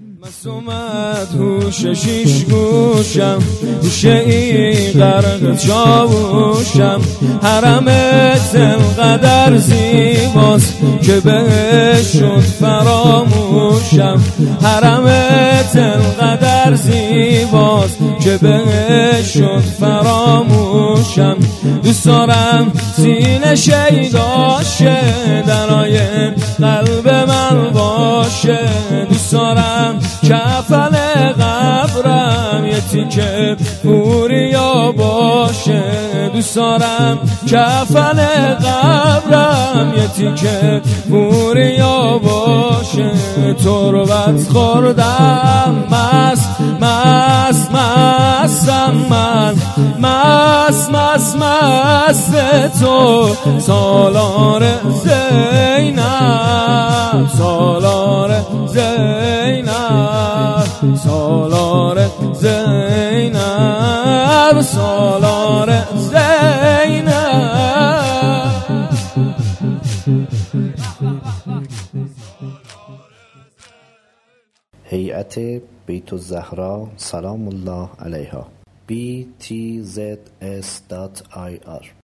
مسومت هوش شیش گوشم هوشه ای غرق چاوشم حرمت انقدر زیباست که بهش شد فراموشم. حرمت انقدر زیباست که بهش شد فراموشم. دوست دارم سینه شیداشه درای قلب تیکه پوریا باشه دوست دارم کفن قبرم. یه تیکه پوریا باشه تربت خوردم. مست مست مستم من مست مست مست تو. سالار زینب سالار زینب سالار زینب سالار زینب. هیئت بیت الزهرا سلام الله علیها. Btzs.ir